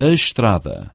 a estrada.